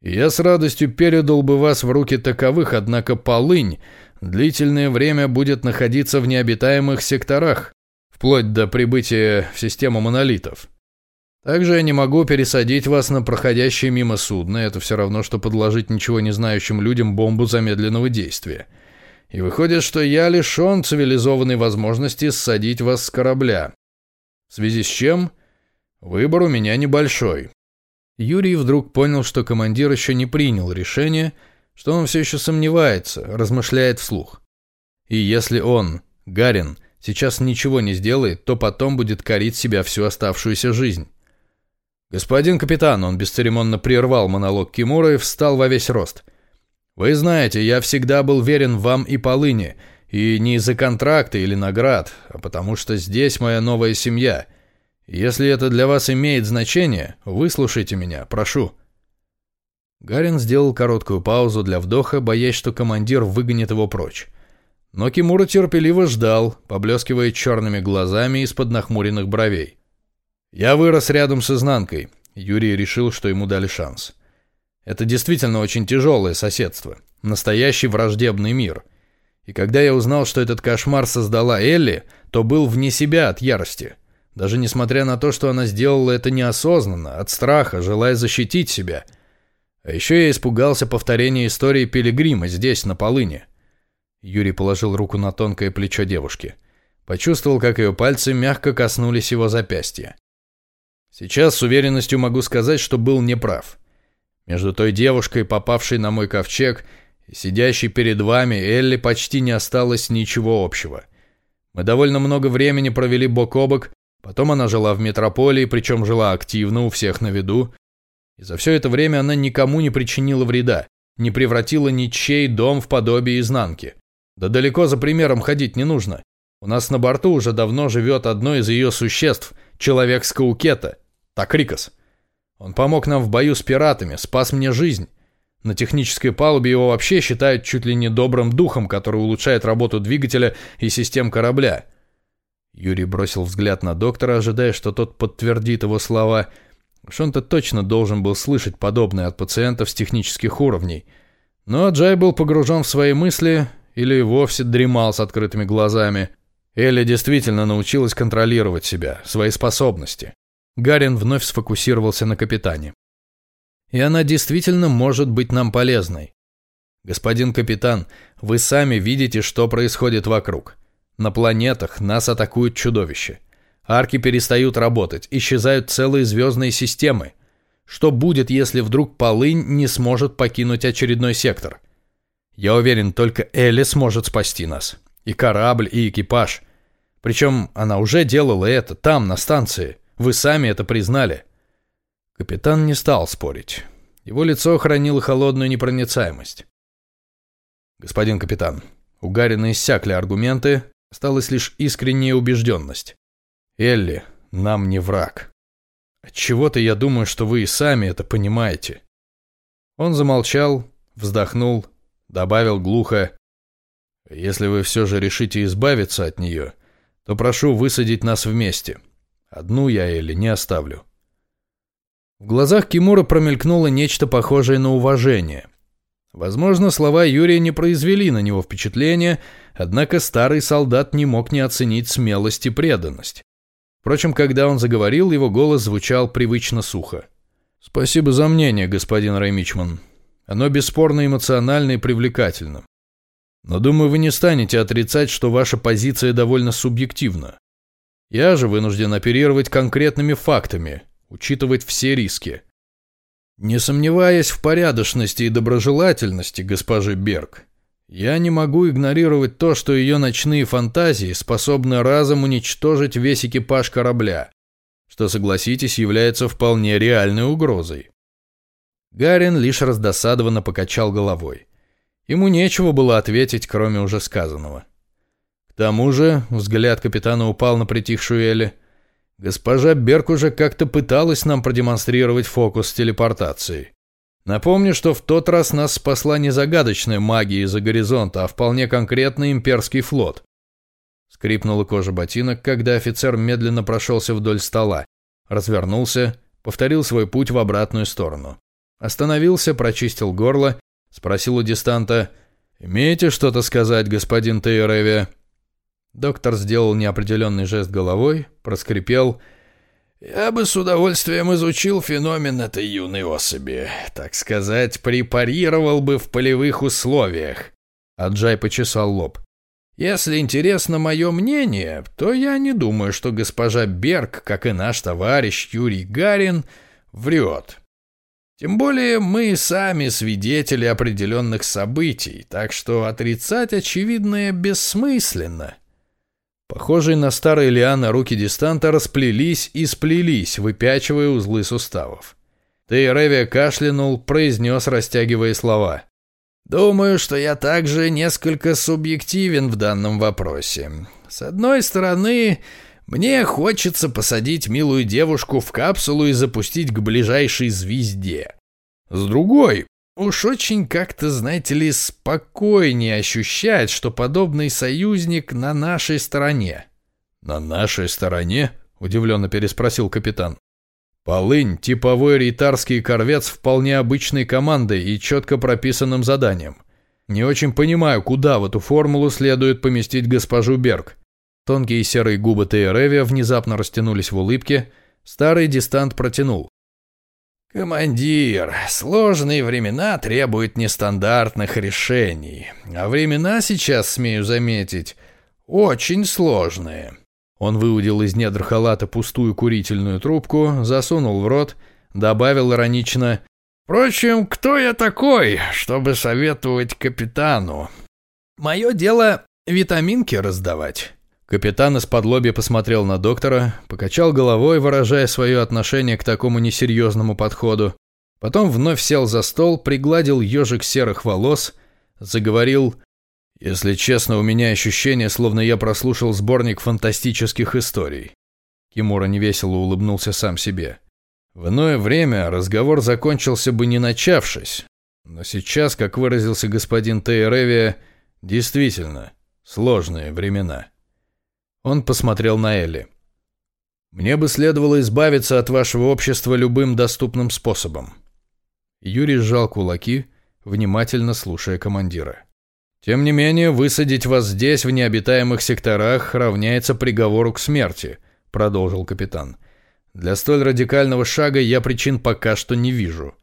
Я с радостью передал бы вас в руки таковых, однако полынь длительное время будет находиться в необитаемых секторах, вплоть до прибытия в систему монолитов. Также я не могу пересадить вас на проходящее мимо судно, это все равно, что подложить ничего не знающим людям бомбу замедленного действия. И выходит, что я лишен цивилизованной возможности ссадить вас с корабля. В связи с чем выбор у меня небольшой. Юрий вдруг понял, что командир еще не принял решение, что он все еще сомневается, размышляет вслух. И если он, Гарин, сейчас ничего не сделает, то потом будет корить себя всю оставшуюся жизнь. «Господин капитан», он бесцеремонно прервал монолог Кимура и встал во весь рост. Вы знаете, я всегда был верен вам и Полыне, и не из-за контракта или наград, а потому что здесь моя новая семья. Если это для вас имеет значение, выслушайте меня, прошу». Гарин сделал короткую паузу для вдоха, боясь, что командир выгонит его прочь. Но Кимура терпеливо ждал, поблескивая черными глазами из-под нахмуренных бровей. «Я вырос рядом с изнанкой», — Юрий решил, что ему дали шанс. Это действительно очень тяжелое соседство. Настоящий враждебный мир. И когда я узнал, что этот кошмар создала Элли, то был вне себя от ярости. Даже несмотря на то, что она сделала это неосознанно, от страха, желая защитить себя. А еще я испугался повторения истории Пилигрима здесь, на полыне. Юрий положил руку на тонкое плечо девушки. Почувствовал, как ее пальцы мягко коснулись его запястья. Сейчас с уверенностью могу сказать, что был неправ. Между той девушкой, попавшей на мой ковчег, и сидящей перед вами Элли почти не осталось ничего общего. Мы довольно много времени провели бок о бок, потом она жила в метрополии, причем жила активно, у всех на виду, и за все это время она никому не причинила вреда, не превратила ничей дом в подобие изнанки. Да далеко за примером ходить не нужно. У нас на борту уже давно живет одно из ее существ, человек с Каукета, Такрикос. Он помог нам в бою с пиратами, спас мне жизнь. На технической палубе его вообще считают чуть ли не добрым духом, который улучшает работу двигателя и систем корабля. Юрий бросил взгляд на доктора, ожидая, что тот подтвердит его слова. Уж он-то точно должен был слышать подобное от пациентов с технических уровней. Но Джай был погружен в свои мысли или вовсе дремал с открытыми глазами. Элли действительно научилась контролировать себя, свои способности. Гарин вновь сфокусировался на капитане. И она действительно может быть нам полезной. Господин капитан, вы сами видите, что происходит вокруг. На планетах нас атакуют чудовища. Арки перестают работать, исчезают целые звездные системы. Что будет, если вдруг Полынь не сможет покинуть очередной сектор? Я уверен, только Элли сможет спасти нас. И корабль, и экипаж. Причем она уже делала это там, на станции. Вы сами это признали. Капитан не стал спорить. Его лицо хранило холодную непроницаемость. Господин капитан, у Гарина иссякли аргументы, осталась лишь искренняя убежденность. Элли нам не враг. Отчего-то я думаю, что вы и сами это понимаете. Он замолчал, вздохнул, добавил глухо. Если вы все же решите избавиться от нее, то прошу высадить нас вместе. Одну я Элли не оставлю. В глазах Кимура промелькнуло нечто похожее на уважение. Возможно, слова Юрия не произвели на него впечатления, однако старый солдат не мог не оценить смелость и преданность. Впрочем, когда он заговорил, его голос звучал привычно сухо. «Спасибо за мнение, господин Раймичман. Оно бесспорно эмоционально и привлекательно. Но, думаю, вы не станете отрицать, что ваша позиция довольно субъективна. Я же вынужден оперировать конкретными фактами, учитывать все риски. Не сомневаясь в порядочности и доброжелательности госпожи Берг, я не могу игнорировать то, что ее ночные фантазии способны разом уничтожить весь экипаж корабля, что, согласитесь, является вполне реальной угрозой. Гарин лишь раздосадованно покачал головой. Ему нечего было ответить, кроме уже сказанного. К тому же взгляд капитана упал на притихшую Элли. Госпожа Берг уже как-то пыталась нам продемонстрировать фокус с телепортацией. Напомню, что в тот раз нас спасла не загадочная магия из-за горизонта, а вполне конкретный имперский флот. Скрипнула кожа ботинок, когда офицер медленно прошелся вдоль стола, развернулся, повторил свой путь в обратную сторону. Остановился, прочистил горло, спросил у дистанта «Имеете что-то сказать, господин Тейревия?» Доктор сделал неопределенный жест головой, проскрипел. «Я бы с удовольствием изучил феномен этой юной особи. Так сказать, препарировал бы в полевых условиях». Аджай почесал лоб. «Если интересно мое мнение, то я не думаю, что госпожа Берг, как и наш товарищ Юрий Гарин, врет. Тем более мы сами свидетели определенных событий, так что отрицать очевидное бессмысленно». Похожие на старые лианы руки дистанта расплелись и сплелись, выпячивая узлы суставов. Тейревия кашлянул, произнес, растягивая слова. «Думаю, что я также несколько субъективен в данном вопросе. С одной стороны, мне хочется посадить милую девушку в капсулу и запустить к ближайшей звезде. С другой, Уж очень как-то, знаете ли, спокойнее ощущать, что подобный союзник на нашей стороне. «На нашей стороне?» – удивленно переспросил капитан. «Полынь – типовой рейтарский корвет с вполне обычной командой и четко прописанным заданием. Не очень понимаю, куда в эту формулу следует поместить госпожу Берг». Тонкие серые губы Тейревия внезапно растянулись в улыбке. Старый дистант протянул. «Командир, сложные времена требуют нестандартных решений, а времена сейчас, смею заметить, очень сложные». Он выудил из недр халата пустую курительную трубку, засунул в рот, добавил иронично Впрочем, кто я такой, чтобы советовать капитану? Мое дело витаминки раздавать. Капитан из-под лоби посмотрел на доктора, покачал головой, выражая свое отношение к такому несерьезному подходу. Потом вновь сел за стол, пригладил ежик серых волос, заговорил «Если честно, у меня ощущение, словно я прослушал сборник фантастических историй». Кимура невесело улыбнулся сам себе. В иное время разговор закончился бы не начавшись, но сейчас, как выразился господин Тейревия, действительно сложные времена. Он посмотрел на Элли. «Мне бы следовало избавиться от вашего общества любым доступным способом». Юрий сжал кулаки, внимательно слушая командира. «Тем не менее, высадить вас здесь, в необитаемых секторах, равняется приговору к смерти», — продолжил капитан. «Для столь радикального шага я причин пока что не вижу.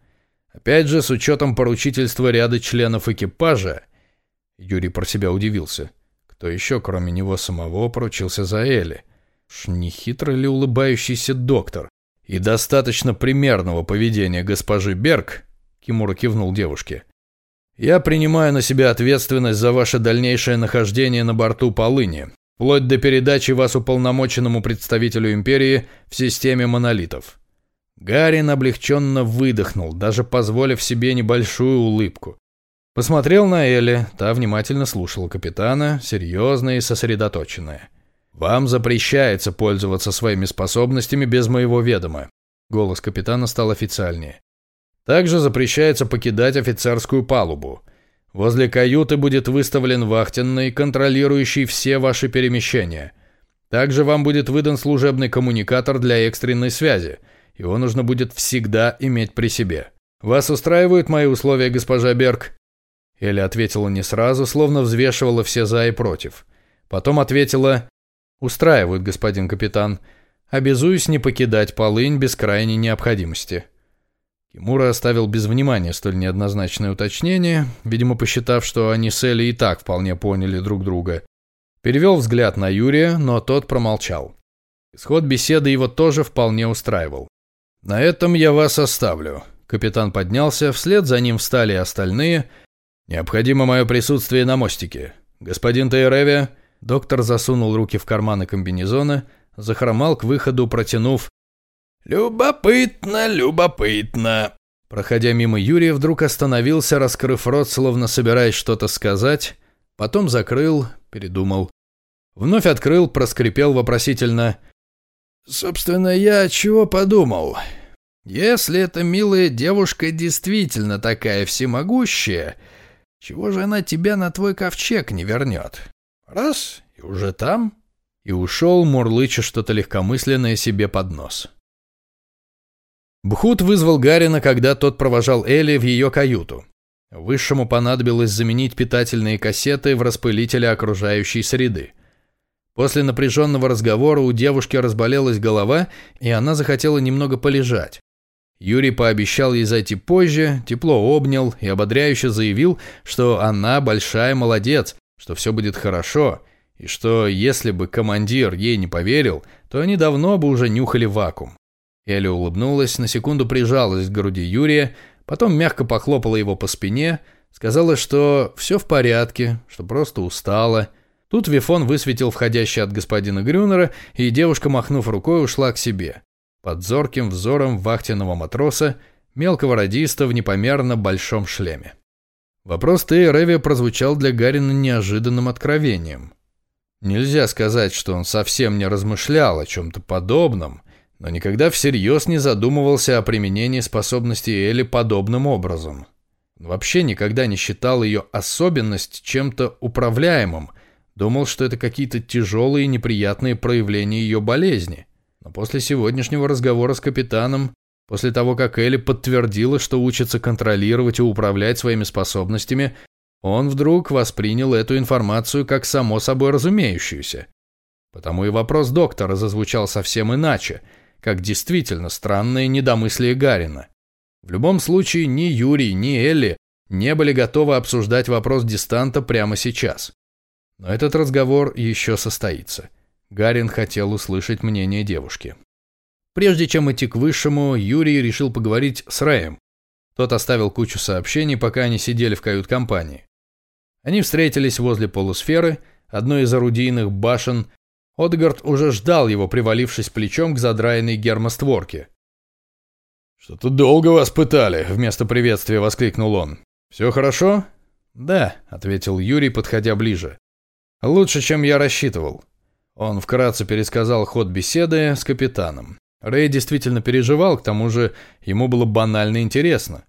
Опять же, с учетом поручительства ряда членов экипажа...» Юрий про себя удивился. Кто еще, кроме него самого, поручился за Элли? Уж не хитро ли улыбающийся доктор? И достаточно примерного поведения госпожи Берг, Кимура кивнул девушке. Я принимаю на себя ответственность за ваше дальнейшее нахождение на борту Полыни, вплоть до передачи вас уполномоченному представителю империи в системе монолитов. Гарин облегченно выдохнул, даже позволив себе небольшую улыбку. Посмотрел на Элли, та внимательно слушала капитана, серьезная и сосредоточенная. «Вам запрещается пользоваться своими способностями без моего ведома». Голос капитана стал официальнее. «Также запрещается покидать офицерскую палубу. Возле каюты будет выставлен вахтенный, контролирующий все ваши перемещения. Также вам будет выдан служебный коммуникатор для экстренной связи. Его нужно будет всегда иметь при себе. Вас устраивают мои условия, госпожа Берг?» Эля ответила не сразу, словно взвешивала все «за» и «против». Потом ответила «Устраивают, господин капитан. Обязуюсь не покидать полынь без крайней необходимости». Кимура оставил без внимания столь неоднозначное уточнение, видимо, посчитав, что они с Элли и так вполне поняли друг друга. Перевел взгляд на Юрия, но тот промолчал. Исход беседы его тоже вполне устраивал. «На этом я вас оставлю». Капитан поднялся, вслед за ним встали остальные – «Необходимо мое присутствие на мостике. Господин Тейреви...» Доктор засунул руки в карманы комбинезона, захромал к выходу, протянув «Любопытно, любопытно!» Проходя мимо Юрия, вдруг остановился, раскрыв рот, словно собираясь что-то сказать, потом закрыл, передумал. Вновь открыл, проскрипел вопросительно. «Собственно, я чего подумал? Если эта милая девушка действительно такая всемогущая, чего же она тебя на твой ковчег не вернет? Раз, и уже там. И ушел, мурлыча что-то легкомысленное себе под нос. Бхут вызвал Гарина, когда тот провожал Элли в ее каюту. Высшему понадобилось заменить питательные кассеты в распылителе окружающей среды. После напряженного разговора у девушки разболелась голова, и она захотела немного полежать. Юрий пообещал ей зайти позже, тепло обнял и ободряюще заявил, что она большая молодец, что все будет хорошо, и что если бы командир ей не поверил, то они давно бы уже нюхали вакуум. Эля улыбнулась, на секунду прижалась к груди Юрия, потом мягко похлопала его по спине, сказала, что все в порядке, что просто устала. Тут Вифон высветил входящий от господина Грюнера, и девушка, махнув рукой, ушла к себе под зорким взором вахтенного матроса, мелкого радиста в непомерно большом шлеме. Вопрос Тея Реви прозвучал для Гарина неожиданным откровением. Нельзя сказать, что он совсем не размышлял о чем-то подобном, но никогда всерьез не задумывался о применении способностей Эли подобным образом. Вообще никогда не считал ее особенность чем-то управляемым, думал, что это какие-то тяжелые неприятные проявления ее болезни. Но после сегодняшнего разговора с капитаном, после того, как Элли подтвердила, что учится контролировать и управлять своими способностями, он вдруг воспринял эту информацию как само собой разумеющуюся. Потому и вопрос доктора зазвучал совсем иначе, как действительно странное недомыслие Гарина. В любом случае, ни Юрий, ни Элли не были готовы обсуждать вопрос дистанта прямо сейчас. Но этот разговор еще состоится. Гарин хотел услышать мнение девушки. Прежде чем идти к высшему, Юрий решил поговорить с Рэем. Тот оставил кучу сообщений, пока они сидели в кают-компании. Они встретились возле полусферы, одной из орудийных башен. Одгард уже ждал его, привалившись плечом к задраенной гермостворке. «Что-то долго вас пытали», — вместо приветствия воскликнул он. «Все хорошо?» «Да», — ответил Юрий, подходя ближе. «Лучше, чем я рассчитывал». Он вкратце пересказал ход беседы с капитаном. Рэй действительно переживал, к тому же ему было банально интересно.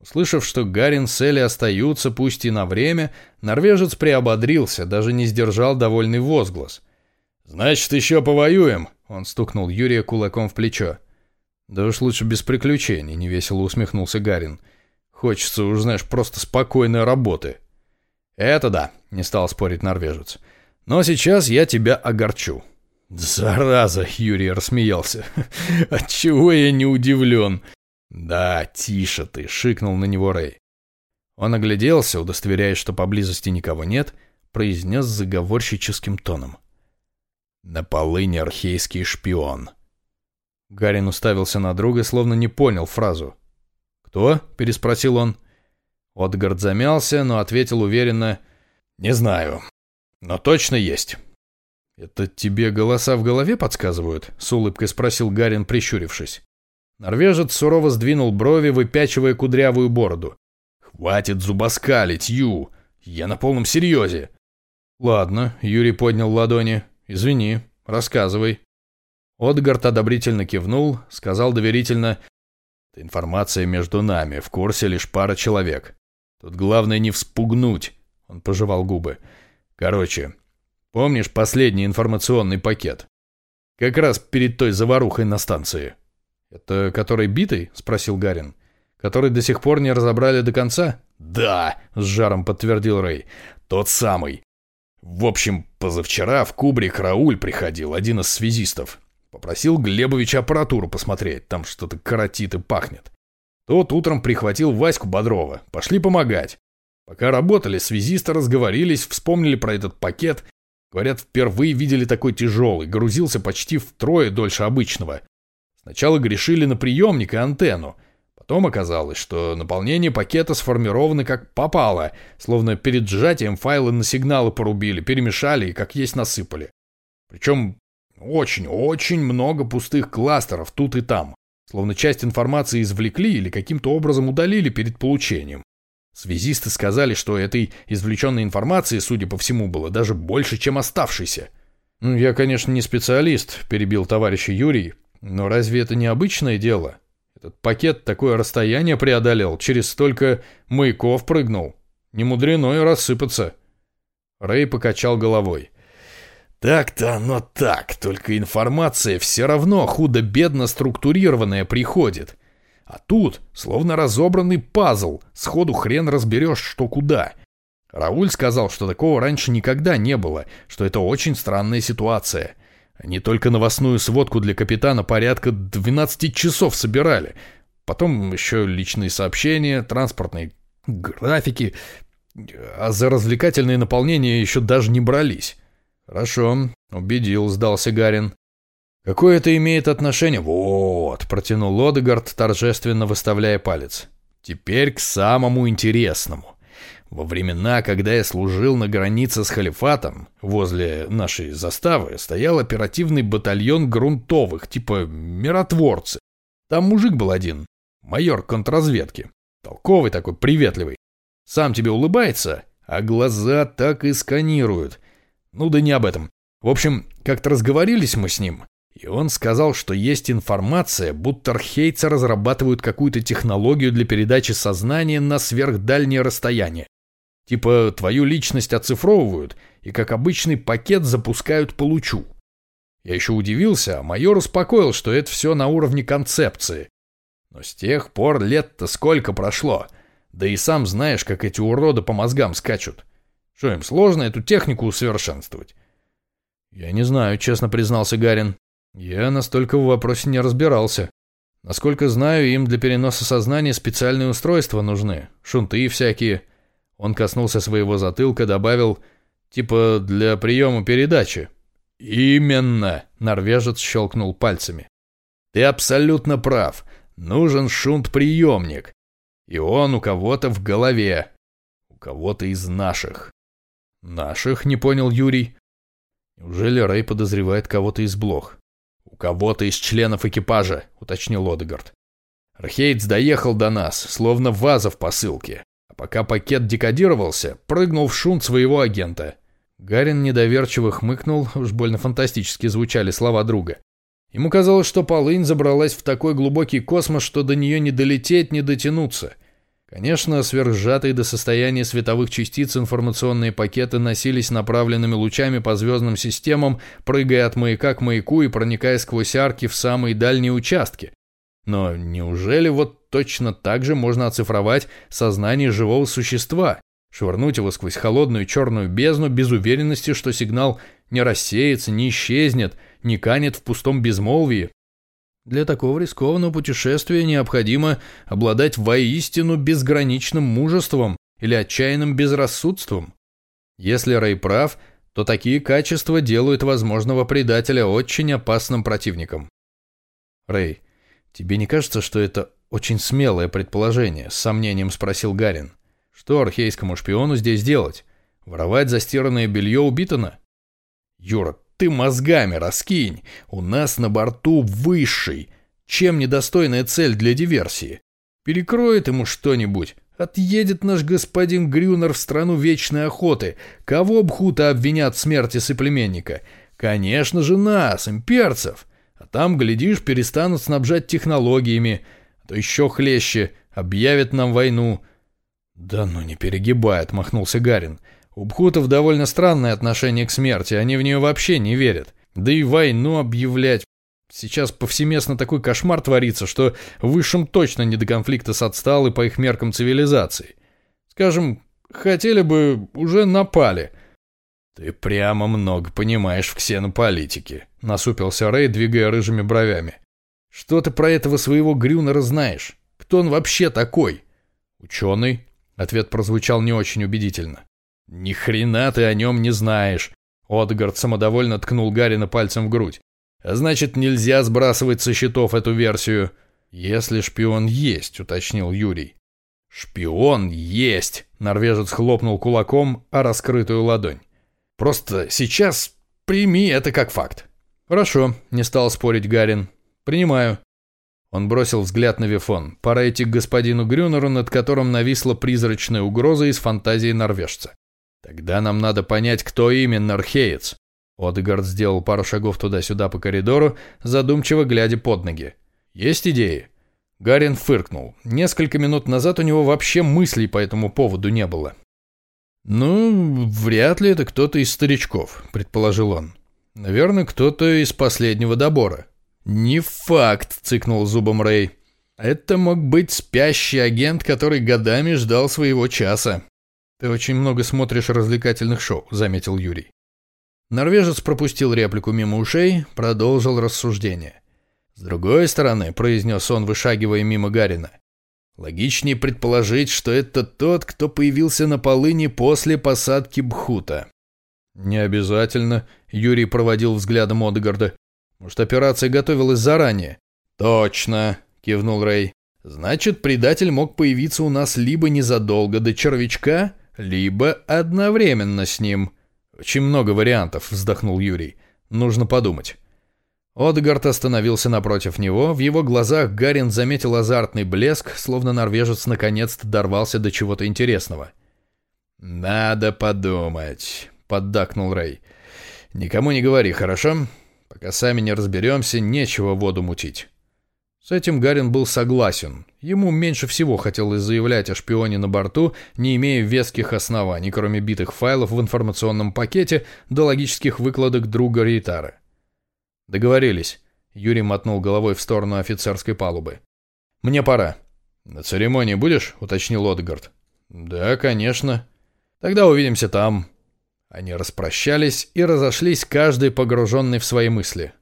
Услышав, что Гарин с Элли остаются, пусть и на время, норвежец приободрился, даже не сдержал довольный возглас. «Значит, еще повоюем!» — он стукнул Юрия кулаком в плечо. «Да уж лучше без приключений», — невесело усмехнулся Гарин. «Хочется уж, знаешь, просто спокойной работы». «Это да», — не стал спорить норвежец. «Но сейчас я тебя огорчу». «Зараза!» — Юрий рассмеялся. «Отчего я не удивлен?» «Да, тише ты!» — шикнул на него Рэй. Он огляделся, удостоверяясь, что поблизости никого нет, произнес заговорщическим тоном. «На полыне архейский шпион». Гарин уставился на друга, словно не понял фразу. «Кто?» — переспросил он. Отгард замялся, но ответил уверенно. «Не знаю, но точно есть». «Это тебе голоса в голове подсказывают?» — с улыбкой спросил Гарин, прищурившись. Норвежец сурово сдвинул брови, выпячивая кудрявую бороду. «Хватит зубоскалить, Ю! Я на полном серьезе!» «Ладно», — Юрий поднял ладони. «Извини, рассказывай». Отгард одобрительно кивнул, сказал доверительно. «Информация между нами, в курсе лишь пара человек. Тут главное не вспугнуть», — он пожевал губы. «Короче, помнишь последний информационный пакет? Как раз перед той заварухой на станции». «Это который битый?» — спросил Гарин. «Который до сих пор не разобрали до конца?» «Да», — с жаром подтвердил Рэй. «Тот самый. В общем, позавчера в Кубрик Рауль приходил, один из связистов. Попросил Глебовича аппаратуру посмотреть, там что-то коротит и пахнет. Тот утром прихватил Ваську Бодрова. Пошли помогать. Пока работали, связисты разговорились, вспомнили про этот пакет. Говорят, впервые видели такой тяжелый, грузился почти втрое дольше обычного. Сначала грешили на приемник и антенну. Потом оказалось, что наполнение пакета сформировано как попало, словно перед сжатием файлы на сигналы порубили, перемешали и как есть насыпали. Причем очень-очень много пустых кластеров тут и там, словно часть информации извлекли или каким-то образом удалили перед получением. Связисты сказали, что этой извлеченной информации, судя по всему, было даже больше, чем оставшейся. «Ну, я, конечно, не специалист», — перебил товарищ Юрий, но разве это не обычное дело? Этот пакет такое расстояние преодолел, через столько маяков прыгнул. Не мудрено и рассыпаться. Рэй покачал головой. Так-то оно так, только информация все равно худо-бедно структурированная приходит. А тут словно разобранный пазл, сходу хрен разберешь, что куда. Рауль сказал, что такого раньше никогда не было, что это очень странная ситуация. Они только новостную сводку для капитана порядка 12 часов собирали. Потом еще личные сообщения, транспортные графики. А за развлекательное наполнение еще даже не брались. «Хорошо, убедил», — сдался Гарин. «Какое это имеет отношение?» «Вот», — протянул Лодегард, торжественно выставляя палец. «Теперь к самому интересному. Во времена, когда я служил на границе с халифатом, возле нашей заставы стоял оперативный батальон грунтовых, типа миротворцы. Там мужик был один, майор контрразведки. Толковый такой, приветливый. Сам тебе улыбается, а глаза так и сканируют. Ну да не об этом. В общем, как-то разговорились мы с ним, и он сказал, что есть информация, будто архейцы разрабатывают какую-то технологию для передачи сознания на сверхдальнее расстояние. Типа твою личность оцифровывают и как обычный пакет запускают по лучу. Я еще удивился, а майор успокоил, что это все на уровне концепции. Но с тех пор лет-то сколько прошло. Да и сам знаешь, как эти уроды по мозгам скачут. Что им сложно эту технику усовершенствовать? Я не знаю, честно признался Гарин. Я настолько в вопросе не разбирался. Насколько знаю, им для переноса сознания специальные устройства нужны. Шунты всякие. Он коснулся своего затылка, добавил, типа для приема передачи. «Именно!» — норвежец щелкнул пальцами. «Ты абсолютно прав. Нужен шунт-приемник. И он у кого-то в голове. У кого-то из наших. Наших, не понял Юрий. Неужели Рэй подозревает кого-то из блох? У кого-то из членов экипажа, уточнил Одегард. Архейдс доехал до нас, словно ваза в посылке. А пока пакет декодировался, прыгнул в шунт своего агента. Гарин недоверчиво хмыкнул, уж больно фантастически звучали слова друга. Ему казалось, что полынь забралась в такой глубокий космос, что до нее не долететь, не дотянуться. Конечно, сверхсжатые до состояния световых частиц информационные пакеты носились направленными лучами по звездным системам, прыгая от маяка к маяку и проникая сквозь арки в самые дальние участки. Но неужели вот точно так же можно оцифровать сознание живого существа, швырнуть его сквозь холодную черную бездну без уверенности, что сигнал не рассеется, не исчезнет, не канет в пустом безмолвии. Для такого рискованного путешествия необходимо обладать воистину безграничным мужеством или отчаянным безрассудством. Если Рэй прав, то такие качества делают возможного предателя очень опасным противником. Рэй, тебе не кажется, что это очень смелое предположение? С сомнением спросил Гарин. Что архейскому шпиону здесь делать? Воровать застиранное белье убитано? Юра, ты мозгами раскинь. У нас на борту высший. Чем недостойная цель для диверсии? Перекроет ему что-нибудь. Отъедет наш господин Грюнер в страну вечной охоты. Кого Бхута обвинят в смерти соплеменника? Конечно же нас, имперцев. А там, глядишь, перестанут снабжать технологиями. А то еще хлеще, объявят нам войну. Да ну не перегибай, отмахнулся Гарин. У бхутов довольно странное отношение к смерти, они в нее вообще не верят. Да и войну объявлять. Сейчас повсеместно такой кошмар творится, что высшим точно не до конфликта с отсталой по их меркам цивилизацией. Скажем, хотели бы, уже напали. Ты прямо много понимаешь в ксенополитике, насупился Рэй, двигая рыжими бровями. Что ты про этого своего Грюнера знаешь? Кто он вообще такой? Ученый. Ответ прозвучал не очень убедительно. «Ни хрена ты о нем не знаешь!» Отгард самодовольно ткнул Гарина пальцем в грудь. «А значит, нельзя сбрасывать со счетов эту версию». «Если шпион есть», — уточнил Юрий. «Шпион есть!» — норвежец хлопнул кулаком о раскрытую ладонь. «Просто сейчас прими это как факт». «Хорошо», — не стал спорить Гарин. «Принимаю». Он бросил взгляд на Вифон. Пора идти к господину Грюнеру, над которым нависла призрачная угроза из фантазии норвежца. Тогда нам надо понять, кто именно археец. Одегард сделал пару шагов туда-сюда по коридору, задумчиво глядя под ноги. Есть идеи? Гарин фыркнул. Несколько минут назад у него вообще мыслей по этому поводу не было. «Ну, вряд ли это кто-то из старичков», — предположил он. «Наверное, кто-то из последнего добора». «Не факт», — цыкнул зубом Рэй. «Это мог быть спящий агент, который годами ждал своего часа. «Ты очень много смотришь развлекательных шоу», — заметил Юрий. Норвежец пропустил реплику мимо ушей, продолжил рассуждение. «С другой стороны», — произнес он, вышагивая мимо Гарина, «логичнее предположить, что это тот, кто появился на полыни после посадки Бхута». «Не обязательно», — Юрий проводил взглядом Одегарда. «Может, операция готовилась заранее?» «Точно», — кивнул Рэй. «Значит, предатель мог появиться у нас либо незадолго до червячка, либо одновременно с ним. Очень много вариантов, вздохнул Юрий. Нужно подумать. Одгард остановился напротив него, в его глазах Гарин заметил азартный блеск, словно норвежец наконец-то дорвался до чего-то интересного. «Надо подумать», — поддакнул Рэй. «Никому не говори, хорошо? Пока сами не разберемся, нечего воду мутить». С этим Гарин был согласен. Ему меньше всего хотелось заявлять о шпионе на борту, не имея веских оснований, кроме битых файлов в информационном пакете до логических выкладок друга Рейтара. «Договорились», — Юрий мотнул головой в сторону офицерской палубы. «Мне пора». «На церемонии будешь?» — уточнил Отгард. «Да, конечно. Тогда увидимся там». Они распрощались и разошлись, каждый погруженный в свои мысли.